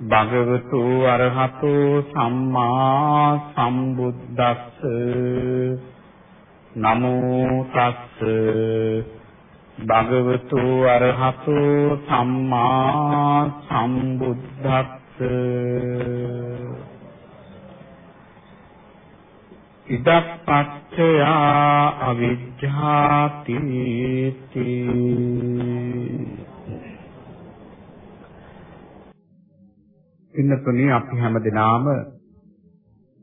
භගවතු අරහතු සම්මා සම්බුද්දස්ස. නමෝ තස්ස. භගවතු අරහතු සම්මා සම්බුද්දස්ස. ඉදප්පච්චයා අවිජ්ජාති. ඉන්නතුනි අපි හැමදෙනාම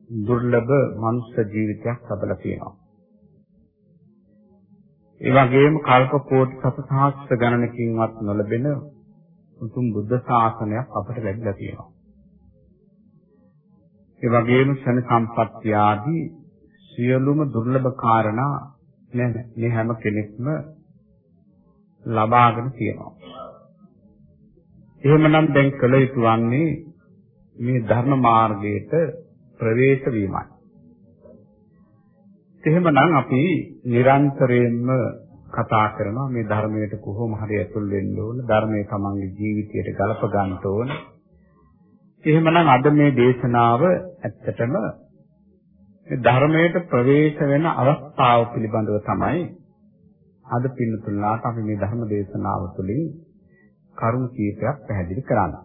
දුර්ලභ මනුෂ්‍ය ජීවිතයක් ලබලා තියෙනවා. ඒ වගේම කල්ප කෝටි සතසහස්‍ර ගණනකින්වත් නොලබෙන උතුම් බුද්ධ ශාසනයක් අපට ලැබිලා තියෙනවා. ඒ වගේම ශන සම්පත්‍ය ආදී සියලුම දුර්ලභ කාරණා මේ හැම කෙනෙක්ම ලබාගෙන තියෙනවා. එහෙමනම් දැන් කළ යුතු වන්නේ මේ ධර්ම මාර්ගයට ප්‍රවේශ වීමයි. එහෙමනම් අපි නිරන්තරයෙන්ම කතා කරනවා මේ ධර්මයට කොහොම හරි ඇතුල් වෙන්න ඕන ධර්මයේ තමන්ගේ ජීවිතයට ගලප ගන්න ඕන. එහෙමනම් අද මේ දේශනාව ඇත්තටම මේ ධර්මයට ප්‍රවේශ වෙන අවස්ථාව පිළිබඳව තමයි අද පින්නතුල්ලාට අපි මේ ධර්ම දේශනාව තුළින් කරුණු කීපයක් පැහැදිලි කරන්නේ.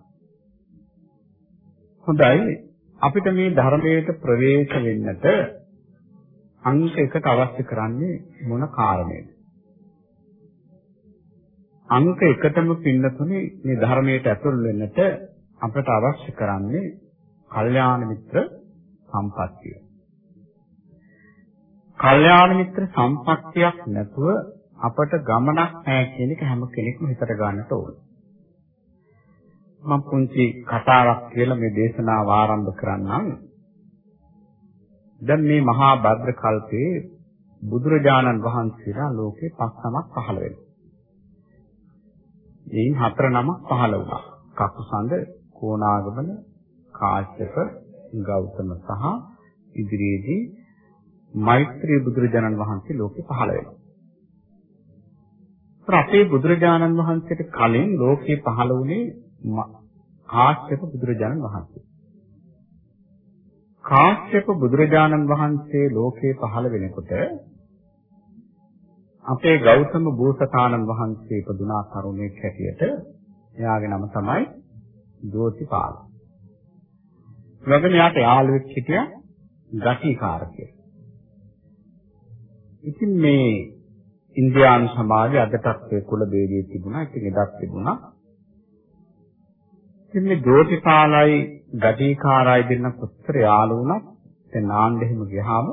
හොඳයි අපිට මේ ධර්මයට ප්‍රවේශ වෙන්නට අංක එකට අවශ්‍ය කරන්නේ මොන කාරණේද? අංක එකටම පින්නතුනේ මේ ධර්මයට ඇතුල් වෙන්නට අපට අවශ්‍ය කරන්නේ කල්යාණ මිත්‍ර සම්පත්තිය. කල්යාණ මිත්‍ර සම්පත්තියක් නැතුව අපට ගමනක් නැහැ කියන එක හැම කෙනෙක්ම හිතට ගන්නට ඕන. මම පුංචි කතාවක් කියලා මේ දේශනාව ආරම්භ කරන්නම්. දැන් මේ මහා භද්‍ර කල්පයේ බුදුරජාණන් වහන්සේලා ලෝකේ පස් නමක් පහළ වෙනවා. එයින් හතර නමක් පහළ වුණා. කකුසඳ, කෝණාගමන, කාශ්‍යප, ගෞතම සහ ඉදිරියේදී මෛත්‍රී බුදුරජාණන් වහන්සේ ලෝකේ පහළ වෙනවා. අපේ බුදුරජාණන් වහන්සේට කලින් ලෝකේ පහළ වුණේ කාශ්‍යප බුදුරජාණන් වහන්සේ. කාශ්‍යප බුදුරජාණන් වහන්සේ ලෝකේ පහළ වෙනකොට අපේ ගෞතම බෝසතාණන් වහන්සේ ඉපදුනා කරුණේ හැටියට එයාගේ නම තමයි ජෝතිපාල. වගන යාට යාළුවෙක් හිටියා ගටිකාර කියලා. ඉතින් මේ ඉන්දියානු සමාජයේ අදටත් ඒ කුල ભેදයේ තිබුණා. ඉතින් එදත් තිබුණා. ඉතින් මේ ජෝතිපාලයි ගටිකාරයි දෙන්න කොච්චර යාළු වුණත් දැන් නාන්න එහෙම ගියාම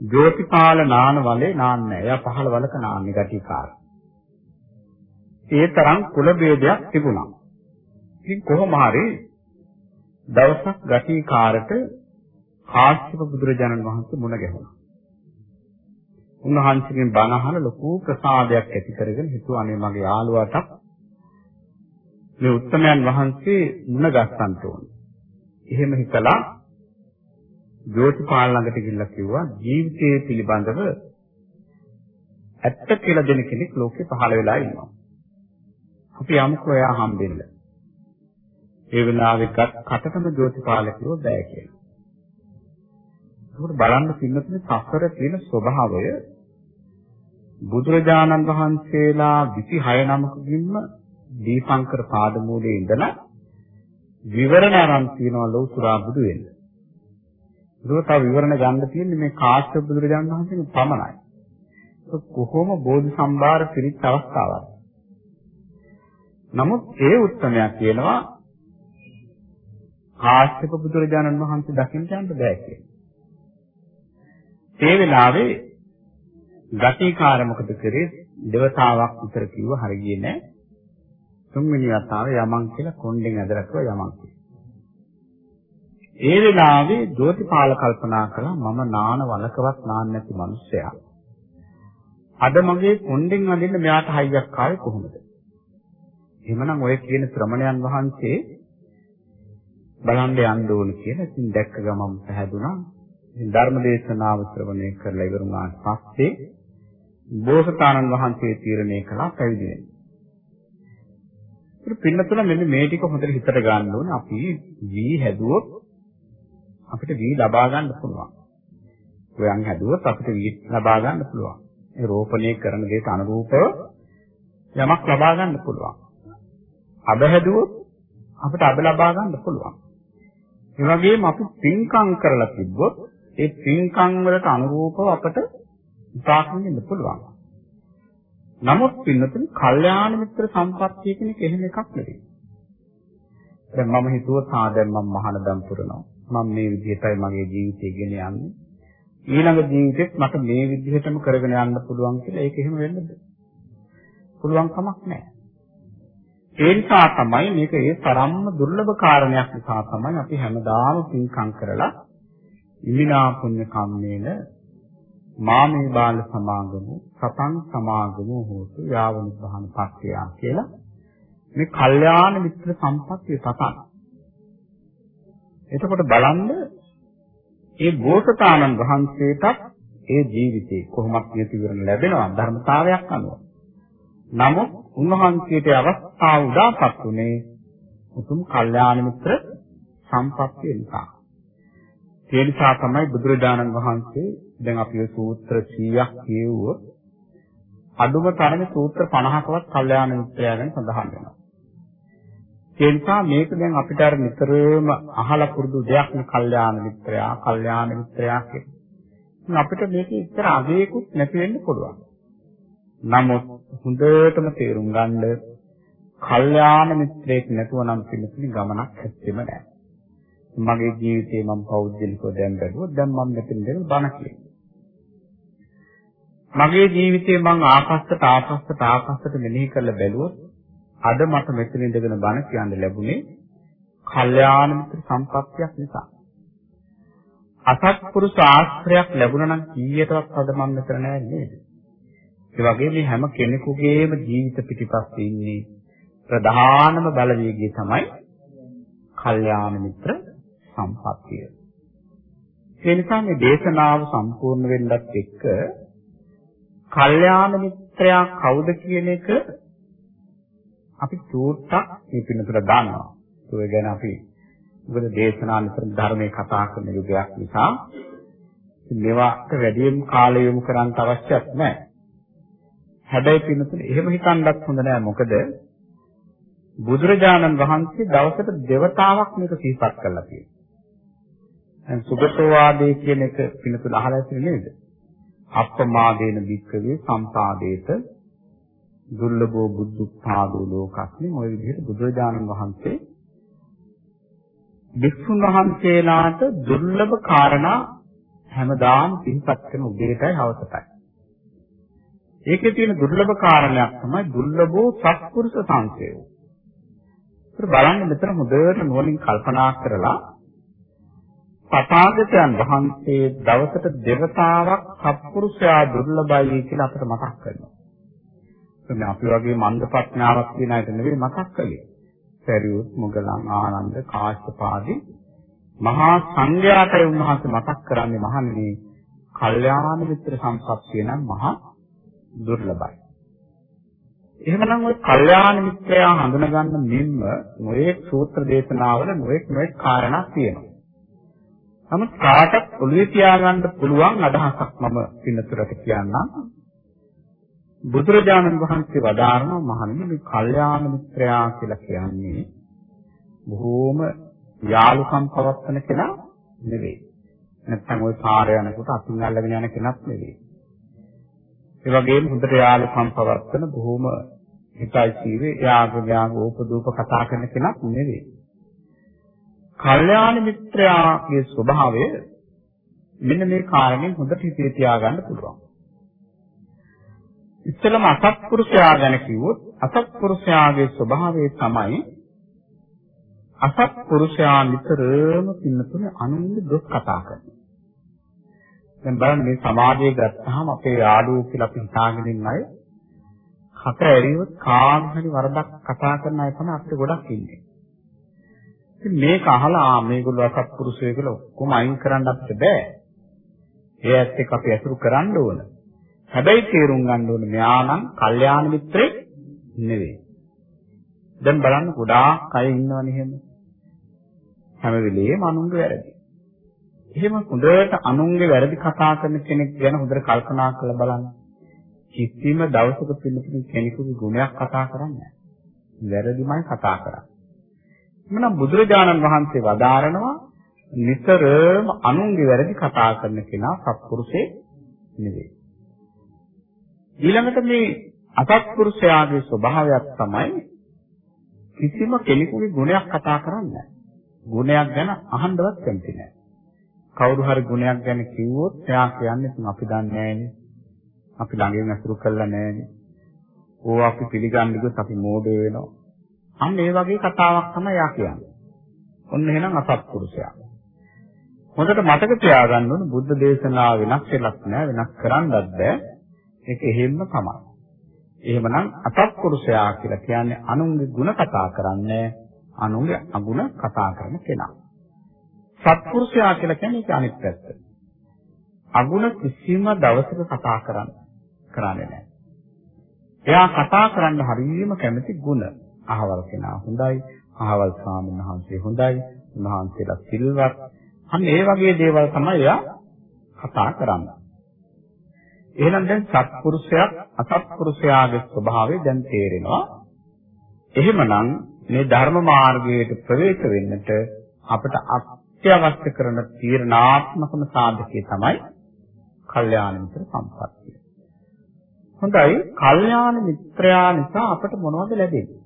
ජෝතිපාල නාන වලේ නාන්නේ. එයා පහළ වලක නාන්නේ ගටිකාර. ඒ තරම් කුල ભેදයක් තිබුණා. ඉතින් කොහොම හරි දවසක් ගටිකාරට කාශ්‍යප බුදුරජාණන් වහන්සේ මුණ ගැහුණා. උන්වහන්සේගෙන් බණ අහන ලොකු ප්‍රසාදයක් ඇති කරගෙන හිතුවා අනේ මගේ යාළුවාට මේ උත්තමයන් වහන්සේ මුණ ගස්සන්න ඕනේ. එහෙම හිතලා ජෝතිපාල ළඟට ගිහිල්ලා කිව්වා ජීවිතයේ පිළිබඳව ඇත්ත කියලා දෙන කෙනෙක් ලෝකේ පහළ වෙලා ඉන්නවා. අපි යමුකෝ එයා හම්බෙන්න. ඒ වෙලාවෙත් කටකම ජෝතිපාල කිව්ව බෑ කියලා. ඒකට බලන්න පින්නතුනේ සසර තියෙන ස්වභාවය බුදුරජාණන් වහන්සේලා 26 නමකින්ම දීපංකර පාදමූලයේ ඉඳලා විවරණ අරන් තියනවා ලෞතුරා බුදු වෙන්න. ඒක තව විවරණ ගන්න තියෙන්නේ මේ කාශ්‍යප බුදුරජාණන් වහන්සේගේ පමණයි. කොහොම බෝධි සම්භාර පිරිත් අවස්ථාවක්. නමුත් ඒ උත්තරයක් කියනවා කාශ්‍යප බුදුරජාණන් වහන්සේ දකින්න යන්න බෑ කියලා. ඒ වෙලාවේ ගතිකාර මොකද කරේ? දෙවතාවක් විතර කිව්ව හරියන්නේ නැහැ. තුන්වෙනි වතාවේ යමන් කියලා කොණ්ඩෙන් ඇදලා කිව්වා යමන් කියලා. ඒ වෙලාවේ ජෝතිපාල කල්පනා කළා මම නාන වලකවත් නාන්න නැති මිනිස්සයා. අද මගේ කොණ්ඩෙන් අදින්න මෙයාට හයියක් ආවේ කොහොමද? එහෙමනම් ඔය කියන ශ්‍රමණයන් වහන්සේ බලන්න යන්න ඕන කියලා ඉතින් දැක්ක ගමන් පැහැදුනා. ඉතින් ධර්ම දේශනාව ශ්‍රවණය කරලා ඉවරුනාට පස්සේ බෝසතාණන් වහන්සේ තීරණය කළා පැවිදි වෙන්න. ඒක පින්නතුල මෙන්න මේ ටික හොඳට හිතට ගන්න ඕනේ. අපි වී හැදුවොත් අපිට වී ලබා ගන්න පුළුවන්. ගොයන් හැදුවොත් අපිට වී ලබා ගන්න පුළුවන්. ඒ රෝපණය කරන දෙයට අනුරූපව යමක් ලබා ගන්න පුළුවන්. අබ හැදුවොත් අපිට අබ ලබා ගන්න පුළුවන්. ඒ වගේම අපි පින්කම් කරලා තිබ්බොත් ඒ පින්කම් වලට අනුරූපව අපට විපාක දෙන්න පුළුවන්. නමුත් පින්නතුනි කල්යාණ මිත්‍ර සම්පත්තිය කියන එක එහෙම එකක් නෙවෙයි. දැන් මම හිතුවා තා දැන් මම මහානදම් පුරනවා. මම මේ විදිහටයි මගේ ජීවිතය ගෙන යන්නේ. ඊළඟ ජීවිතෙත් මට මේ විදිහටම කරගෙන යන්න පුළුවන් කියලා ඒක එහෙම වෙන්නද? පුළුවන් කමක් නැහැ. ඒ නිසා තමයි මේක ඒ තරම්ම දුර්ලභ කාරණයක් නිසා තමයි අපි හැමදාම පින්කම් කරලා ඉමිනා පුණ්‍ය කම්මේන මාමේ බාල සමාගමු සතං සමාගමු හෝතු යාවන සහන පත්‍යා කියලා මේ කල්යාණ මිත්‍ර සම්පත්තිය සතන්. එතකොට බලන්න ඒ බෝසතාණන් වහන්සේටත් ඒ ජීවිතේ කොහොමද නිති විවරණ ලැබෙනවා ධර්මතාවයක් අනුව. නමුත් උන්වහන්සේට අවස්ථාව උදාපත් උනේ උතුම් කල්යාණ මිත්‍ර සම්පත්තිය නිසා. ඒ නිසා තමයි බුදුරජාණන් වහන්සේ දැන් අපි සූත්‍ර 100ක් කියවුවොත් අඩුම තරමේ සූත්‍ර 50කවත් කල්යාණ මිත්‍රයා ගැන සඳහන් වෙනවා. ඒ නිසා මේක දැන් අපිට අර නිතරම අහලා පුරුදු දෙයක් නේ කල්යාණ මිත්‍රයා, කල්යාණ මිත්‍රයා කියන්නේ. අපිට මේක ඉතර අගේකුත් නැති වෙන්න පුළුවන්. නමුත් හොඳටම තේරුම් ගන්න කල්යාණ මිත්‍රයෙක් නැතුව නම් පිළිතුරු ගමනක් ඇත්තෙම නැහැ. මගේ ජීවිතේ මම පෞද්ගලිකව දැන් බැලුවොත් දැන් මම මෙතන ඉඳන් බණ කියනවා. මගේ ජීවිතේ මම ආකස්සට ආකස්සට ආකස්සට මෙනෙහි කරලා බැලුවොත් අද මට මෙතන ඉඳගෙන බණ කියන්න ලැබුණේ කල්යාණ මිත්‍ර සම්පත්තියක් නිසා. අසත්පුරුෂ ආශ්‍රයක් ලැබුණා නම් කීයටවත් අද මම මෙතන නෑ නේද? ඒ වගේ මේ හැම කෙනෙකුගේම ජීවිත පිටිපස්සේ ඉන්නේ ප්‍රධානම බලවේගය තමයි කල්යාණ මිත්‍ර සම්පත්තිය. ඒ නිසා මේ දේශනාව සම්පූර්ණ වෙන්නත් එක්ක කල්යාණ මිත්‍රයා කවුද කියන එක අපි චූට්ටක් මේ පින්නතර ගන්නවා. ඒ ගැන අපි මොකද දේශනා නිතර ධර්මයේ කතා කරන යුගයක් නිසා මේවාට වැඩියෙන් කාලය යොමු කරන්න අවශ්‍යත් නැහැ. හැබැයි පින්නතර එහෙම හිතන්නත් හොඳ නැහැ. මොකද බුදුරජාණන් වහන්සේ දවසට දෙවතාවක් මේක සිහිපත් කරලා තියෙනවා. දැන් සුගතවාදී කියන එක පින්නතුල අහලා ඇති නේද? අප්පමාදේන වික්කවේ සම්පාදේත දුර්ලභෝ බුද්ධුත්පාදෝ ලෝකස්මි ඔය විදිහට බුදුරජාණන් වහන්සේ වික්ෂුන් වහන්සේලාට දුර්ලභ කාරණා හැමදාම සිහිපත් කරන උදේටයි හවසටයි. ඒකේ තියෙන දුර්ලභ කාරණයක් තමයි දුර්ලභෝ සත්පුරුෂ සංසයය. ඒක බලන්න මෙතන හොඳට නුවණින් කල්පනා කරලා තථාගතයන් වහන්සේ දවසට දෙවතාවක් සත්පුරුෂයා දුර්ලභයි කියලා අපිට මතක් කරනවා. එතන අපි වගේ මන්ද ප්‍රඥාවක් තියෙන අයට නෙවෙයි මතක් කළේ. සරියුත් මුගලන් ආනන්ද කාශ්‍යපාදී මහා සංඝයාටයි උන්වහන්සේ මතක් කරන්නේ මහන්නේ කල්යාණ මිත්‍ර සම්පත්තිය නම් මහා දුර්ලභයි. එහෙමනම් ඔය කල්යාණ මිත්‍රයා හඳුනගන්න මෙන්න නොයෙක් සූත්‍ර දේශනාවල නොයෙක් නොයෙක් කාරණා තියෙනවා. නමුත් කාටත් ඔළුවේ තියාගන්න පුළුවන් අදහසක් මම පින්නතුරට කියන්නම්. බුදුරජාණන් වහන්සේ වදාරන මහන්නේ මේ කල්යාණ මිත්‍රයා කියලා කියන්නේ බොහෝම යාලුකම් පවත්වන කෙනා නෙවෙයි. නැත්නම් ওই පාර යනකොට අතින් අල්ලගෙන යන කෙනක් නෙවෙයි. ඒ වගේම හොඳට යාලුකම් පවත්වන බොහොම හිතයි සීවේ යාග යාග ඕපදූප කතා කරන කෙනක් නෙවෙයි. කල්යාණ මිත්‍රයාගේ ස්වභාවය මෙන්න මේ කාරණේ හොඳට හිතේ තියාගන්න පුළුවන්. ඉස්සෙල්ලම අසත්පුරුෂයා ගැන කිව්වොත් අසත්පුරුෂයාගේ ස්වභාවය තමයි අසත්පුරුෂයා නිතරම පින්නතුනේ අනුන්ගේ දුක් කතා කරනවා. දැන් බලන්න මේ සමාජයේ ගත්තාම අපේ යාළුවෝ කියලා අපි හිතාගෙන ඉන්න අය කට ඇරියොත් කාම හරි වරදක් කතා කරන අය තමයි අපිට ගොඩක් ඉන්නේ. ඉතින් මේක අහලා මේගොල්ලෝ අසත්පුරුෂයෝ කියලා ඔක්කොම අයින් කරන්න අපිට බෑ. ඒ ඇත්ත එක්ක අපි අසුරු කරන්න ඕන. හැබැයි තේරුම් ගන්න ඕනේ මෙයා නම් කල්යාණ මිත්‍රෙක් නෙවෙයි. දැන් බලන්න ගොඩාක් අය ඉන්නවනේ එහෙම. හැම වෙලේම අනුන්ගේ වැරදි. එහෙම හොඳට අනුන්ගේ වැරදි කතා කරන කෙනෙක් ගැන හොඳට කල්පනා කරලා බලන්න. කිසිම දවසක පිළිතුරු කෙනෙකුගේ ගුණයක් කතා කරන්නේ නැහැ. වැරදිමයි කතා කරන්නේ. එමනම් බුදුරජාණන් වහන්සේ වදාරනවා නිතරම අනුන්ගේ වැරදි කතා කරන කෙනා සත්පුරුෂේ නෙවෙයි. ඊළඟට මේ අසත්පුරුෂයාගේ ස්වභාවයක් තමයි කිසිම කෙනෙකුගේ ගුණයක් කතා කරන්නේ ගුණයක් ගැන අහන්නවත් කැමති නැහැ. කවුරු හරි ගුණයක් ගැන කිව්වොත් එයා කියන්නේ ඉතින් අපි දන්නේ නැහැනේ. අපි ළඟින් අසුරු කළා නැහැනේ. ඕවා අපි පිළිගන්නේ ගොස් අපි මෝඩය වෙනවා. අන්න ඒ වගේ කතාවක් තමයි එයා කියන්නේ. ඔන්න එහෙනම් අසත්පුරුෂයා. හොඳට මතක තියාගන්න ඕන බුද්ධ දේශනාව වෙනස් වෙලක් නෑ වෙනස් කරන්නත් බෑ. ඒක එහෙම්ම තමයි. එහෙමනම් අසත්පුරුෂයා කියලා කියන්නේ අනුන්ගේ ಗುಣ කතා කරන්නේ අනුන්ගේ අගුණ කතා කරන කෙනා. සත්පුරුෂයා කියලා කියන්නේ ඒක අනිත් පැත්ත. අගුණ කිසිම දවසක කතා කරන්න කරන්නේ නැහැ. එයා කතා කරන්න හරියම කැමති ಗುಣ. අහවල් කෙනා හොඳයි, අහවල් ස්වාමීන් වහන්සේ හොඳයි, උන්වහන්සේලා සිල්වත්. අන්න ඒ වගේ දේවල් තමයි එයා කතා කරන්නේ. එහෙනම් දැන් සත්පුරුෂයක් අසත්පුරුෂයාගේ ස්වභාවය දැන් තේරෙනවා. එහෙමනම් මේ ධර්ම මාර්ගයට ප්‍රවේශ වෙන්නට අපට අත්‍යවශ්‍ය කරන තීරණාත්මකම සාධකය තමයි කල්යාණ මිත්‍ර සම්පත්තිය. හොඳයි, කල්යාණ මිත්‍රයා නිසා අපට මොනවද ලැබෙන්නේ?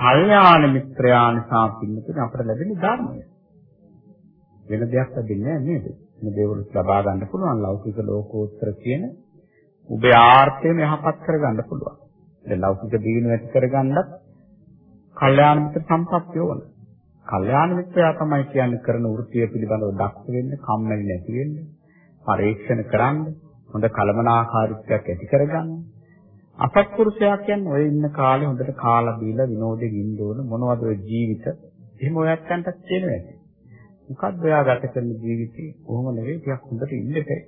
කල්යාණ මිත්‍රයා නිසා පින්නතුනේ අපට ලැබෙන ධර්මය. වෙන දෙයක් ලැබෙන්නේ නැහැ නේද? මේ දේවල් ලබා ගන්න පුළුවන් ලෞකික ලෝකෝත්තර කියන උබේ ආර්ථයම යහපත් කරගන්න පුළුවන්. දැන් ලෞකික දීන ඇති කරගන්නත් කල්යාණ මිත්‍ර සම්පත්තිය ඕන. කල්යාණ මිත්‍රයා තමයි කියන්නේ කරන වෘත්තිය පිළිබඳව දක්ෂ වෙන්න, කම්මැලි නැති වෙන්න, පරීක්ෂණ කරන්න, හොඳ කලමනාකාරීත්වයක් ඇති කරගන්න. අපත්පුරුෂයා කියන්නේ ඔය ඉන්න කාලේ හොඳට කාලා බීලා විනෝදෙ ගින්න ඕන මොනවද ඔය ජීවිත. එහෙම ඔයත්න්ටත් කියනවා ඇති. මොකද්ද ඔයා ගත කරන ජීවිතේ? කොහොම නෙවෙයි ටිකක් හොඳට ඉන්න එපා.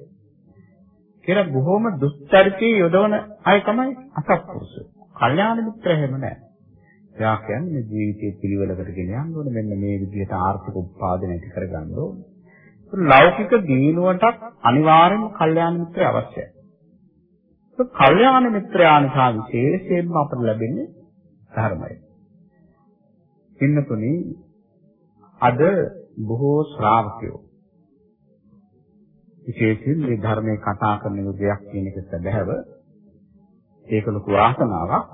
කියලා බොහොම දුස්චරිතී යොදවන අය තමයි අසත්පුරුෂ. කල්යාණ මිත්‍ර හැම නැහැ. එයා කියන්නේ මේ ජීවිතේ පිළිවෙලකට ගෙන යන්න ඕනේ. මෙන්න මේ විදිහට ආර්ථික උත්පාදනය ඇති කරගන්න ඕනේ. ලෞකික දිනුවටත් අනිවාර්යෙන්ම කල්යාණ මිත්‍රය අවශ්‍යයි. ඒ කල්යාණ මිත්‍රයානිසා විශේෂයෙන්ම අපට ලැබෙන්නේ ධර්මය. පින්නතුනි අද බොහෝ ශ්‍රාවකයෝ විශේෂයෙන් මේ ධර්මයේ කතා කරන යුගයක් කියන එක සැබෑව ඒක ලොකු වාසනාවක්.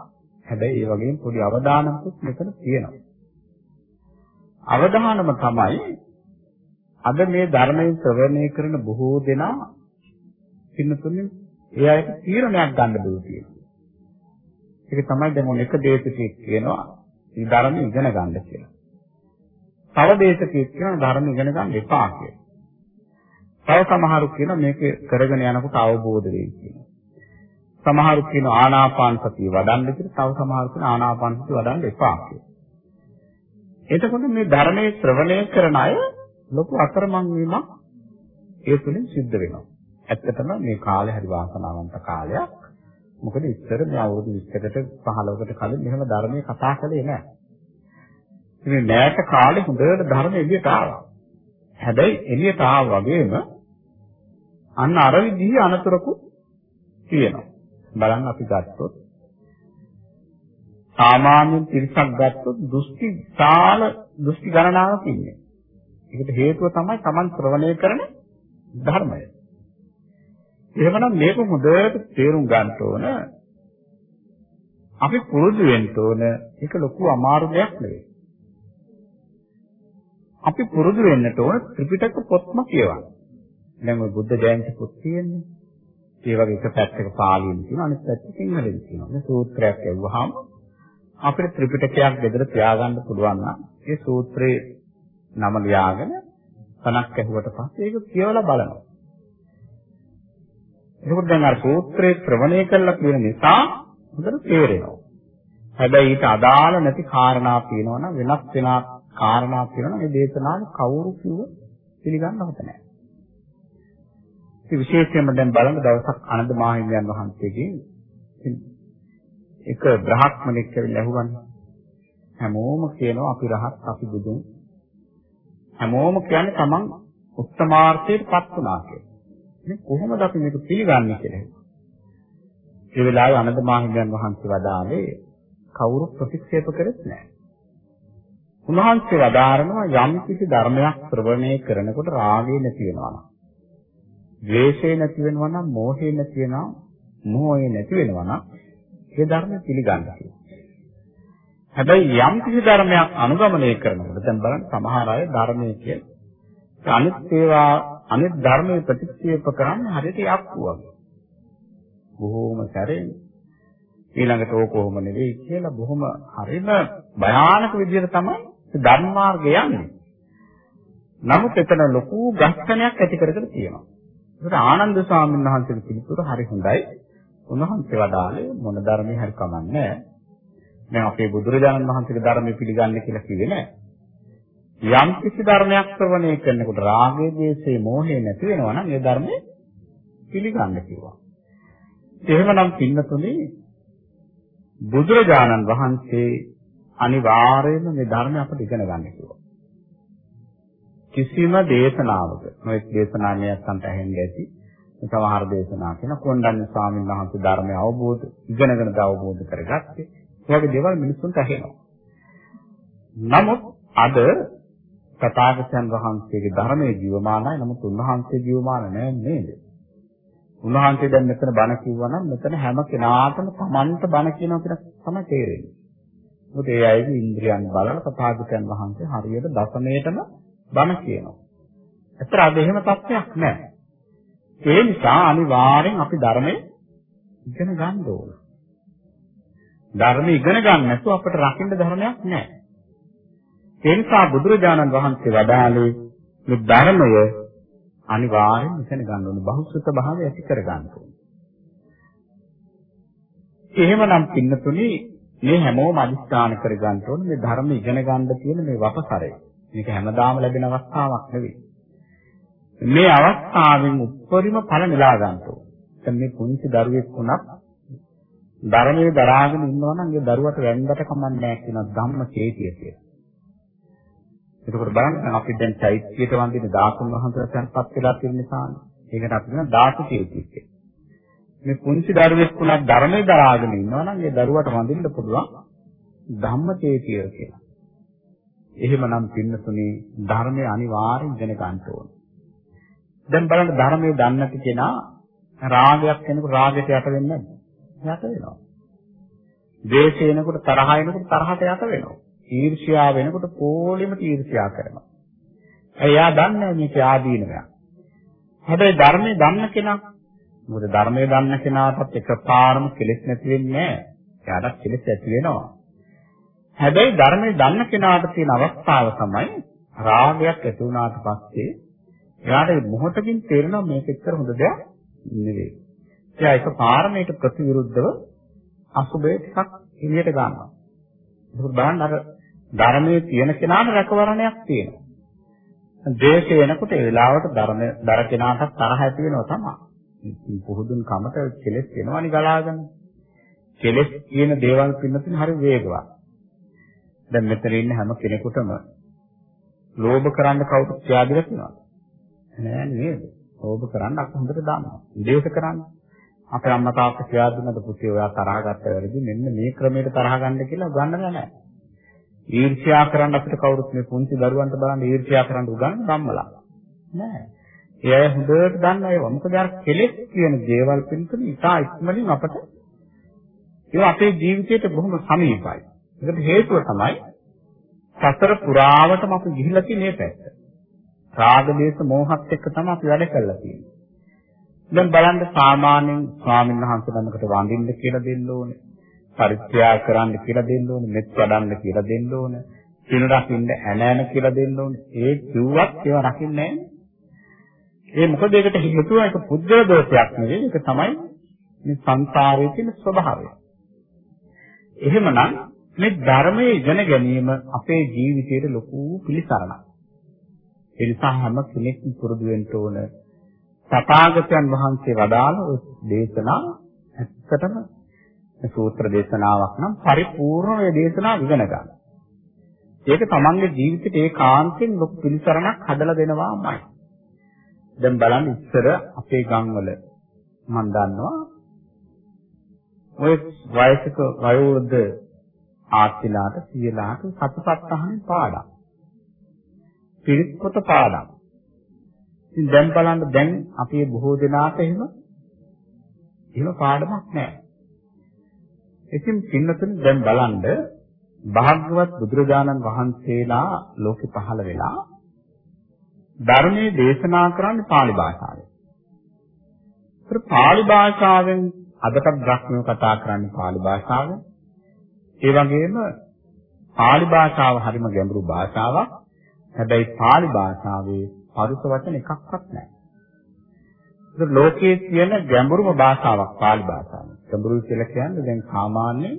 හැබැයි ඒ වගේම පොඩි අවදානමකුත් මෙතන තියෙනවා. අවධානම තමයි අද මේ ධර්මයෙන් ශ්‍රවණය කරන බොහෝ දෙනා පින්නතුනේ ඒ අයට තීරණයක් ගන්න බෑ කියන්නේ. ඒක තමයි දැන් මොන එක දේශකෙක් කියනවා මේ ධර්ම ඉගෙන ගන්න කියලා. තව දේශකෙක් කියනවා ධර්ම ඉගෙන ගන්න එපා කියලා. තව සමහරු කියනවා මේක කරගෙන යනකොට අවබෝධ වෙයි කියලා. සමහරු කියනවා ආනාපාන සතිය වඩන්න කියලා. තව සමහරු කියනවා ආනාපාන සතිය වඩන්න එපා කියලා. එතකොට මේ ධර්මයේ ශ්‍රවණය කරන අය ලොකු අතරමං වීමක් ඒ තුලින් සිද්ධ වෙනවා. ඇත්තටම මේ කාලේ හරි වාසනාවන්ත කාලයක්. මොකද ඉස්සර මේ අවුරුදු 20කට 15කට කලින් මෙහෙම ධර්මයේ කතා කළේ නැහැ. මේ මෑත කාලේ හොඳට ධර්ම එළියට ආවා. හැබැයි එළියට ආව වගේම අන්න අර විදිහේ අනතුරකුත් තියෙනවා. බලන්න අපි ගත්තොත් සාමාන්‍ය තිරසක් ගත්තොත් දෘෂ්ටි සාල දෘෂ්ටි ගණනාවක් ඉන්නේ. ඒකට හේතුව තමයි Taman ශ්‍රවණය කරන ධර්මය. එහෙමනම් මේක හොඳට තේරුම් ගන්න ඕන. අපි පුරුදු වෙන්න ඕන. ඒක ලොකු අමාරු දෙයක් නෙවෙයි. අපි පුරුදු වෙන්නට ඕන ත්‍රිපිටක පොත්ම කියවන්න. දැන් ඔය බුද්ධ ජයන්ති පොත් තියෙන්නේ. ඒ වගේ එක පැත්තක පාලියෙන් තියෙනවා අනිත් පැත්තක සිංහලෙන් තියෙනවා. මේ සූත්‍රයක් ඇහුවාම අපිට ත්‍රිපිටකයක් ගෙදර තියාගන්න පුළුවන් නම් ඒ සූත්‍රේ නම ලියාගෙන තනක් ඇහුවට පස්සේ ඒක කියවලා බලනවා. එතකොට දැන් අර සූත්‍රේ ශ්‍රවණය කළා කියන නිසා හොඳට තේරෙනවා. හැබැයි ඊට අදාළ නැති කාරණා තියෙනවා නම් වෙනස් වෙන කාරණා තියෙනවා නම් මේ දේශනාව කවුරු කිව්ව පිළිගන්න හොත නැහැ. ඉතින් විශේෂයෙන්ම දැන් බලන්න දවසක් ආනන්ද මාහිමියන් වහන්සේගෙන් එක බ්‍රහ්මණෙක් කියලා ඇහුවන්නේ. හැමෝම කියනවා අපි රහත් අපි බුදුන්. හැමෝම කියන්නේ Taman උත්තමාර්ථයට පත් වුණා කියලා. මේ කොහොමද අපි මේක පිළිගන්නේ කියලා. ඒ වෙලාවේ ආනන්ද මාහිමියන් වහන්සේ වදාළේ කවුරු ප්‍රතික්ෂේප කරෙත් නැහැ. උන්වහන්සේ වදාරනවා යම් කිසි ධර්මයක් ශ්‍රවණය කරනකොට රාගය නැති වෙනවා නම් ද්වේෂය නැති වෙනවා නම් මෝහය නැති වෙනවා මෝහය නැති වෙනවා නම් ඒ ධර්ම පිළිගන්න හැබැයි යම් කිසි ධර්මයක් අනුගමනය කරනකොට දැන් බලන්න සමහර අය ධර්මයේ කියන අනිත් ඒවා අනිත් ධර්මයේ ප්‍රතික්ෂේප කරන්නේ හරියට යක්කු වගේ. බොහෝම සැරෙන් ඊළඟට ඕක කොහොම නෙවෙයි කියලා බොහොම හරිම භයානක විදිහට තමයි ධර්ම මාර්ගය යන්නේ. නමුත් එතන ලොකු ගැස්කණයක් ඇති කරගෙන තියෙනවා. ඒකට ආනන්ද ස්වාමීන් වහන්සේගේ පිළිතුර හරි හොඳයි. උන්වහන්සේ වදාළේ මොන ධර්මයේ හරි කමන්නේ දැන් අපේ බුදුරජාණන් වහන්සේගේ ධර්මය පිළිගන්නේ කියලා කිව්වේ නෑ. යම් කිසි ධර්මයක් ශ්‍රවණය කරනකොට රාගය, දේශය, මෝහය නැති වෙනවා නම් ඒ ධර්මය පිළිගන්න කිව්වා. එහෙමනම් පින්නතුනේ බුදුරජාණන් වහන්සේ අනිවාර්යයෙන්ම මේ ධර්මය අපිට ඉගෙන ගන්න කිව්වා. කිසිම දේශනාවක නොඑක් දේශනාවක් අන්ත ඇහෙන්නේ ඇති සමහර දේශනා කියන කොණ්ඩඤ්ඤ ස්වාමීන් වහන්සේ ධර්මය අවබෝධ ඉගෙනගෙන අවබෝධ කරගත්තේ. ඒ වගේ දේවල් මිනිස්සුන්ට ඇහෙනවා. නමුත් අද තථාගතයන් වහන්සේගේ ධර්මයේ ජීවමානයි. නමුත් උන්වහන්සේ ජීවමාන නෑ නේද? උන්වහන්සේ දැන් මෙතන බණ කිව්වා නම් මෙතන හැම කෙනාටම Tamanට බණ කියනවා කියලා තමයි තේරෙන්නේ. මොකද ඒ අයගේ ඉන්ද්‍රියන් බලලා තථාගතයන් වහන්සේ හරියට දසමයටම බණ කියනවා. ඇත්තට අද එහෙම තත්ත්වයක් නැහැ. ඒ නිසා අනිවාර්යෙන් අපි ධර්මයේ ඉගෙන ගන්න ඕන. ධර්මයේ ඉගෙන ගන්න නැතුව අපිට රකින්න ධර්මයක් නැහැ. ඒ නිසා බුදුරජාණන් වහන්සේ වදාළේ මේ ධර්මය අනිවාර්යෙන් ඉගෙන ගන්න ඕන. බහුසුත භාවය ඇති කර ගන්න ඕන. එහෙමනම් පින්නතුනි මේ හැමෝම අදිස්ථාන කර ගන්න ඕන මේ ධර්ම ඉගෙන ගන්න තියෙන මේ වපසරය. මේක හැමදාම ලැබෙන අවස්ථාවක් නෙවෙයි. මේ අවස්ථාවෙන් උප්පරිම ඵල නෙලා ගන්න ඕන. දැන් මේ පුංචි දරුවෙක් වුණත් ධර්මයේ දරාගෙන ඉන්නවා නම් ඒ දරුවට වැන්දට කමන්නේ නැහැ කියන ධම්ම චේතිය කියලා. එතකොට බලන්න අපි දැන් චෛත්‍යයට වන්දින දාසුන් වහන්සේලා තැන්පත් වෙලා තියෙන නිසානේ. ඒකට අපි කියන දාස චේතිය කියලා. මේ පුංචි දරුවෙක් වුණත් ධර්මයේ දරාගෙන ඉන්නවා නම් ඒ දරුවට වඳින්න පුළුවන් ධම්මචේතිය කියලා. එහෙමනම් පින්නතුනේ ධර්මය අනිවාර්යෙන් ඉගෙන ගන්න ඕන. දැන් බලන්න ධර්මයේ දන්නති කෙනා රාගයක් වෙනකොට රාගයට යට වෙන්නේ නැද්ද? යට වෙනවා. ද්වේෂය වෙනකොට තරහ වෙනකොට තරහට යට වෙනවා. ඊර්ෂ්‍යාව වෙනකොට පොලිමට ඊර්ෂ්‍යා කරනවා. එයා දන්නේ මේක ආදීනයක්. හැබැයි ධර්මයේ දන්න කෙනා මොකද ධර්මය දන්න කෙනාටත් එකපාරම කෙලෙස් නැති වෙන්නේ නැහැ. එයාට කෙලෙස් ඇති වෙනවා. හැබැයි ධර්මය දන්න කෙනාට තියෙන අවස්ථාව තමයි රාගයක් ඇති වුණාට පස්සේ එයාට මොහොතකින් තේරෙනවා මේක එච්චර හොඳ දෙයක් නෙවෙයි. එයා එකපාර මේක ප්‍රතිවිරුද්ධව අසුබේ ටිකක් එළියට ගන්නවා. ඒක බලන්න අර ධර්මයේ තියෙන කෙනාට රැකවරණයක් තියෙනවා. ද්වේෂය වෙනකොට ඒ වෙලාවට ධර්ම දර කෙනාට තරහ ඇති වෙනවා තමයි. පුහුදුන් කමට කෙලෙස් එනවනි ගලාගෙන. කෙලෙස් කියන දේවල් පින්නතින් හරි වේගවත්. දැන් මෙතන ඉන්න හැම කෙනෙකුටම ලෝභ කරන්න කවුරුත් ත්‍යාගයක් වෙනවද? නෑ නේද? ලෝභ කරන්න අපි හොඳට දන්නවා. දේශ කරන්න. අපේ අම්මා තාත්තා කියලා දුන්නද පුතේ ඔයා තරහ ගත්ත වැරදි මෙන්න මේ ක්‍රමයට තරහ ගන්න කියලා උගන්වලා නැහැ. ඊර්ෂ්‍යා කරන්න අපිට කවුරුත් මේ පුංචි දරුවන්ට බලන්න ඊර්ෂ්‍යා කරන්න උගන්වන්න ධම්මලා. නෑ. ඒ අය හොඳට දන්නා ඒවා. මොකද අර කෙලෙස් කියන දේවල් පිළිතුරු ඉතා ඉක්මනින් අපට ඒ අපේ ජීවිතයට බොහොම සමීපයි. ඒකට හේතුව තමයි සතර පුරාවටම අපි ගිහිල්ලා තියෙන මේ පැත්ත. රාග දේශ මොහත් එක්ක තමයි අපි වැඩ කරලා තියෙන්නේ. දැන් බලන්න සාමාන්‍යයෙන් ස්වාමීන් වහන්සේ නමකට වඳින්න කියලා දෙන්න ඕනේ. පරිත්‍යාග කරන්න කියලා දෙන්න ඕනේ. මෙත් වඩන්න කියලා දෙන්න ඕනේ. සිල් රකින්න ඇනෑන කියලා දෙන්න ඕනේ. ඒ කිව්වත් ඒවා රකින්නේ ඒ මොකද ඒකට හේතුව ඒක පුද්ගල දෝෂයක් නෙවෙයි. ඒක තමයි මේ සංසාරයේ තියෙන ස්වභාවය. එහෙමනම් මේ ධර්මයේ ඉගෙන ගැනීම අපේ ජීවිතයට ලොකු පිළිසරණක්. ඒ නිසා හැම කෙනෙක්ම පුරුදු වෙන්න ඕන තථාගතයන් වහන්සේ වදාළ දේශනා ඇත්තටම සූත්‍ර දේශනාවක් නම් පරිපූර්ණ ඒ දේශනාව ඉගෙන ගන්න. ඒක තමන්ගේ ජීවිතේට ඒකාන්තයෙන් ලොකු පිළිසරණක් හදලා දෙනවාමයි. දැන් බලන්න ඉස්සර අපේ ගම්වල මම දන්නවා ඔය වයසක වයෝවෘද්ධ ආත්තිලාට සියලාට සතිපත්තහන් පාඩම්. පිරිත් පොත පාඩම්. ඉතින් දැන් බලන්න දැන් අපේ බොහෝ දෙනාට එහෙම එහෙම පාඩමක් නැහැ. ඉතින් පින්නතුන් දැන් බලන්න භාග්‍යවත් බුදුරජාණන් වහන්සේලා ලෝකෙ පහළ වෙලා ධර්මයේ දේශනා කරන්නේ pāli භාෂාවෙන්. ඒත් pāli භාෂාවෙන් අදටත් බ්‍රහ්මව කතා කරන්නේ pāli භාෂාවෙන්. ඒ වගේම pāli භාෂාව හරිම ගැඹුරු භාෂාවක්. හැබැයි pāli භාෂාවේ පරුස වචන එකක්වත් නැහැ. ඒක ලෝකයේ තියෙන ගැඹුරුම භාෂාවක් pāli භාෂාව. ගැඹුරු කියලා කියන්නේ දැන් සාමාන්‍යයෙන්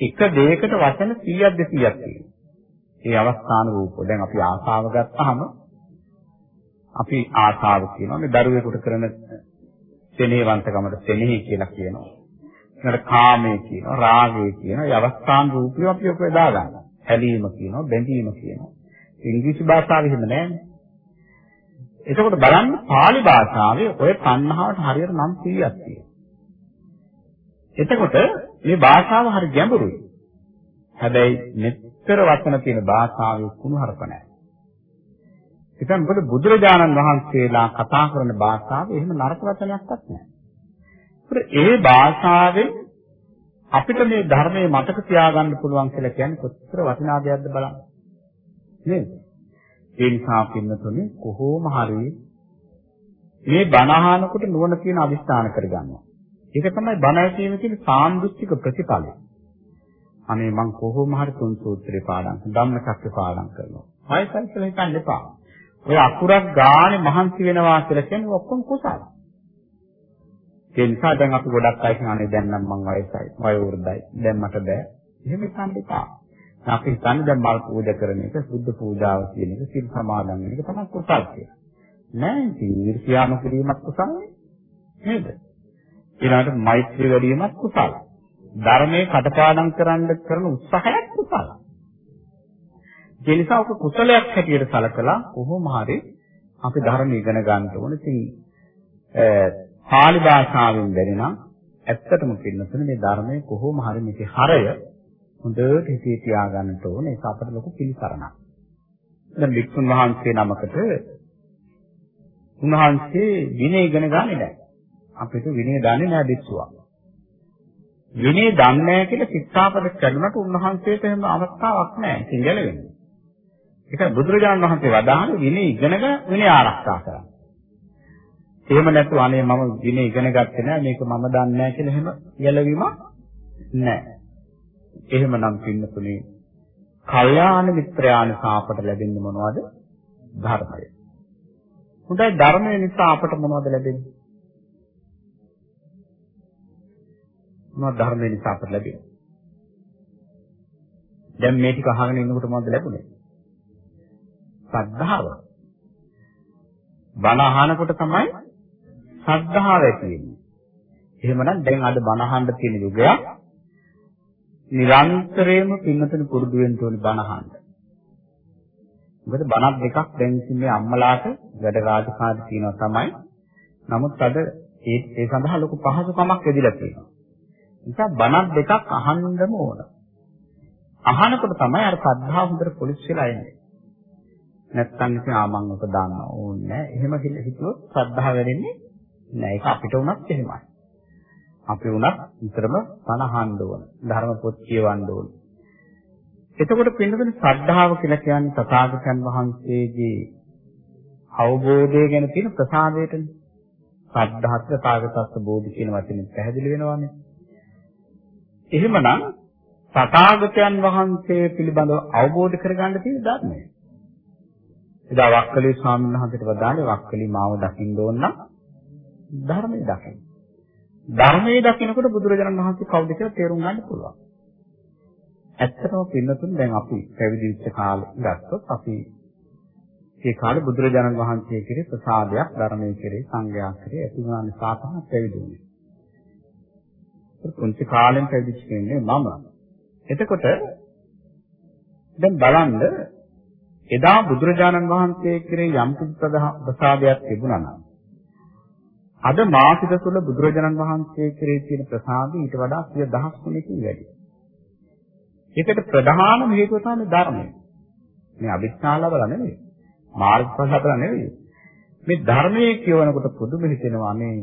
එක දෙයකට වචන 100ක් 200ක් තියෙනවා. ඒ අවස්ථාන රූප. දැන් අපි ආසාව ගත්තාම අපි ආසාව කියනවා මේ දරුවෙකුට කරන සෙනෙහවන්තකමට සෙනෙහි කියලා කියනවා. ඊට කාමයේ කියනවා, රාගයේ කියනවා. ඒ අවස්ථාන රූපය අපි ඔක දා ගන්නවා. හැලීම කියනවා, බැඳීම කියනවා. ඉංග්‍රීසි භාෂාවෙ එහෙම නැහැ. එතකොට බලන්න pāli භාෂාවේ ඔය තණ්හාවට හරියට නම් 100ක් තියෙනවා. එතකොට මේ භාෂාව හරි ගැඹුරුයි. හැබැයි මෙතර වචන තියෙන භාෂාවේ කුණුහරුප නැහැ. ඒක මොකද බුදුරජාණන් වහන්සේලා කතා කරන භාෂාව එහෙම නරක වචනයක්වත් නැහැ. ඒ භාෂාවෙන් අපිට මේ ධර්මයේ මතක තියාගන්න පුළුවන් කියලා කියන්නේ කොච්චර වටිනා දෙයක්ද බලන්න. නේද? ඒ නිසා පින්නතුනේ කොහොම හරි මේ බණහනකොට නුවණ කියන අදිස්ථාන කරගන්නවා. ඒක තමයි බණ ඇසීමේ තියෙන සාන්දෘෂ්ටික ප්‍රතිඵලය. අනේ මං කොහොම හරි තුන් සූත්‍රේ පාඩම් ධම්මචක්ක පාඩම් කරනවා. ආයෙත් කියලා හිතන්න එපා. ඔය අකුරක් ගානේ මහන්සි වෙනවා කියලා කියන්නේ ඔක්කොම කුසල. ඒ නිසා දැන් අපි ගොඩක් අය කියනනේ දැන් නම් මං වයසයි, වය වෘද්ධයි. දැන් මට බෑ. එහෙම හිතන්න එපා. අපි හිතන්නේ දැන් මල් පූජා කරන එක, සුද්ධ පූජාව කියන එක, සිල් සමාදන් වෙන එක තමයි කුසල් කියලා. නෑ ඉතින් ඊර්ෂ්‍යා නොකිරීමක් කුසල් නේද? ඊළඟට මෛත්‍රී වැඩිවීමක් කුසල. ධර්මයේ කටපාඩම් කරන්න කරන උත්සාහයක් කුසල. ඒ නිසා ඔක කුසලයක් හැටියට සලකලා කොහොම හරි අපි ධර්ම ඉගෙන ගන්න ඕනේ. ඉතින් පාලි භාෂාවෙන් බැරි නම් ඇත්තටම කියනසන මේ ධර්මයේ කොහොම හරි මේකේ හරය හොඳට හිතේ තියාගන්නට ඕනේ. ඒක අපට ලොකු පිළිසරණක්. දැන් වික්ෂුන් වහන්සේ නමකට උන්වහන්සේ විනය ඉගෙන ගන්නේ නැහැ. අපිට විනය දන්නේ නැහැ බිස්සුවා. විනය දන්නේ නැහැ කියලා ශික්ෂාපද කරුණට උන්වහන්සේට එහෙම අවස්ථාවක් නැහැ. ඉතින් ගැලවෙන්නේ. ඒක බුදුරජාණන් වහන්සේ වදාහන විනය ඉගෙනගෙන විනය ආරක්ෂා කරන්න. එහෙම නැතු අනේ මම විනය ඉගෙන ගත්තේ නැහැ මේක මම දන්නේ නැහැ කියලා එහෙම ගැලවීමක් නැහැ. එහෙමනම් පින්නතුනේ කල්යාණ මිත්‍රයාන සාපට ලැබෙන්නේ මොනවද? ධර්මය. හොඳයි ධර්මය නිසා අපට මොනවද ලැබෙන්නේ? මොනවද ධර්මය නිසා අපට ලැබෙන්නේ? දැන් මේ ටික අහගෙන ඉන්නකොට මොනවද ලැබුණේ? ශ්‍රද්ධාව. බණ අහනකොට තමයි ශ්‍රද්ධාව ඇති වෙන්නේ. එහෙමනම් දැන් අද බණ අහන්න තියෙන යුගයක් නිරන්තරයෙන්ම පින්නතන පුරුදු වෙන්න ඕනේ බණ අහන්න. මොකද බණක් දෙකක් දැන් ඉතින් මේ අම්මලාට වැඩ රාජකාරී තියෙනවා තමයි. නමුත් අද ඒ ඒ සඳහා ලොකු පහසුකමක් ලැබිලා තියෙනවා. නිසා බණක් දෙකක් අහන්නම ඕන. අහනකොට තමයි අර ශ්‍රද්ධාව හොඳට පොලිස් වෙලා එන්නේ. නැත්තම් ඉතින් ආ මං ඔක දාන්න ඕනේ නැහැ. එහෙම හිතුවොත් ශ්‍රද්ධාව වැඩෙන්නේ නැහැ. ඒක අපිට උනත් එහෙමයි. අපි උනත් විතරම පණහන්න ඕන. ධර්ම පොත් කියවන්න ඕන. එතකොට පින්නතුනි ශ්‍රද්ධාව කියලා කියන්නේ තථාගතයන් වහන්සේගේ අවබෝධය ගැන තියෙන ප්‍රසාදයටනේ. සද්ධාත් තථාගතස්ස බෝධි කියන වචනේ පැහැදිලි වෙනවානේ. එහෙමනම් තථාගතයන් වහන්සේ පිළිබඳව අවබෝධ කරගන්න තියෙන ධර්මය. එදා වක්කලී ස්වාමීන් වහන්සේට වදාළේ වක්කලී මාව දකින්න ඕන නම් ධර්මයේ දකින්න. ධර්මයේ දකිනකොට බුදුරජාණන් වහන්සේ කවුද කියලා තේරුම් ගන්න පුළුවන්. ඇත්තටම පින්නතුන් දැන් අපි පැවිදි වෙච්ච කාලේ ගත්තොත් අපි ඒ කාලේ බුදුරජාණන් වහන්සේ කෙරේ ප්‍රසාදයක් ධර්මයේ කෙරේ සංඝයා කෙරේ ඇති වුණා නිසා තමයි පැවිදි වුනේ. පුංචි කාලෙන් පැවිදිච්ච කෙනෙක් මම. එතකොට දැන් බලන්න එදා බුදුරජාණන් වහන්සේ කෙරේ යම් කිසි ප්‍රසාදයක් තිබුණා නම් අද මාසික තුල බුදුරජාණන් වහන්සේ කෙරේ තියෙන ප්‍රසාදය ඊට වඩා සිය දහස් ගුණකින් වැඩි. ඒකට ප්‍රධානම හේතුව තමයි ධර්මය. මේ අවිඥාලවල නෙමෙයි. මාර්ගඵල හතර නෙවෙයි. මේ ධර්මයේ කියවනකොට පුදුම හිතෙනවා මේ